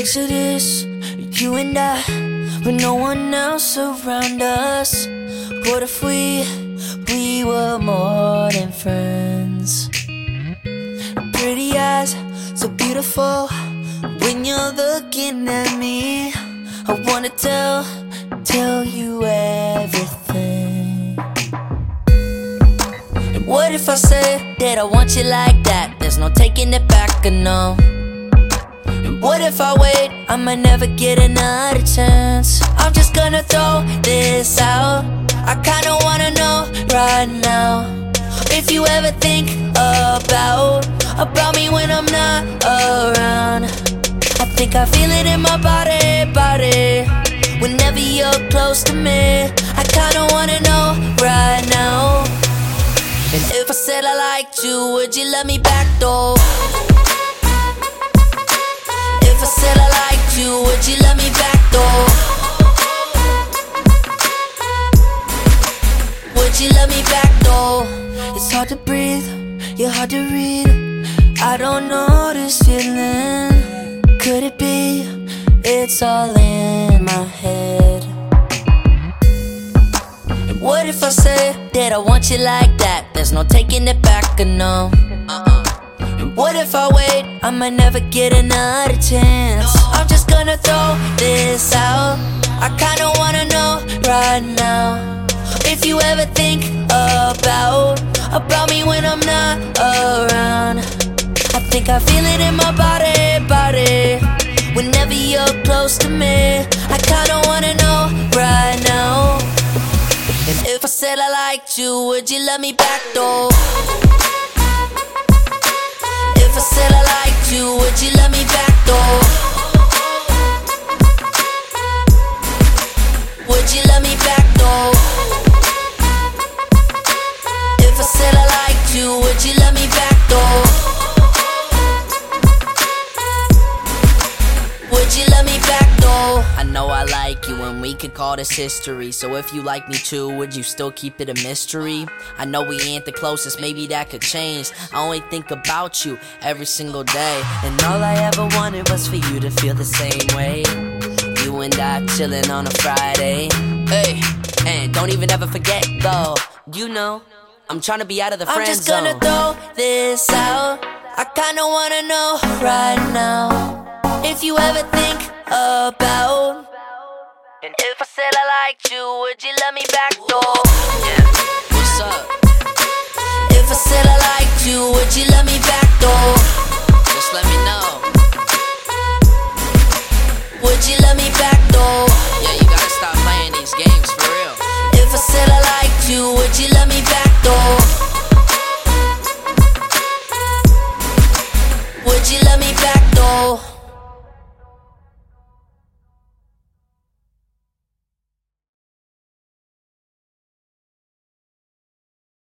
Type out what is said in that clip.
Picture this, you and I, with no one else around us. What if we, we were more than friends? Pretty eyes, so beautiful. When you're looking at me, I wanna tell, tell you everything. And what if I said that I want you like that? There's no taking it back, or no. What if I wait? I might never get another chance. I'm just gonna throw this out. I kinda wanna know right now if you ever think about about me when I'm not around. I think I feel it in my body, body. Whenever you're close to me, I kinda wanna know right now. And if I said I liked you, would you love me back though? Would you love me back though? Would you love me back though? It's hard to breathe, you're hard to read. I don't know this feeling. Could it be? It's all in my head. What if I say that I want you like that? There's no taking it back, or no. What if I wait? I might never get another chance. I'm just gonna throw this out. I kinda wanna know right now. If you ever think about about me when I'm not around. I think I feel it in my body, body. Whenever you're close to me, I kinda wanna know right now. And if I said I liked you, would you love me back though? If I said I liked you, would and we could call this history. So if you like me too, would you still keep it a mystery? I know we ain't the closest, maybe that could change. I only think about you every single day. And all I ever wanted was for you to feel the same way. You and I chilling on a Friday. Hey, and don't even ever forget though. You know, I'm trying to be out of the friend zone. I'm just gonna zone. throw this out. I kinda wanna know right now if you ever think about. And if I said I liked you, would you love me back though? Yeah. What's up? If I said I liked you, would you love me back though? Just let me know. Would you love me back though? Yeah, you gotta stop playing these games for real. If I said I liked you, would you love me back though? Would you love me back though?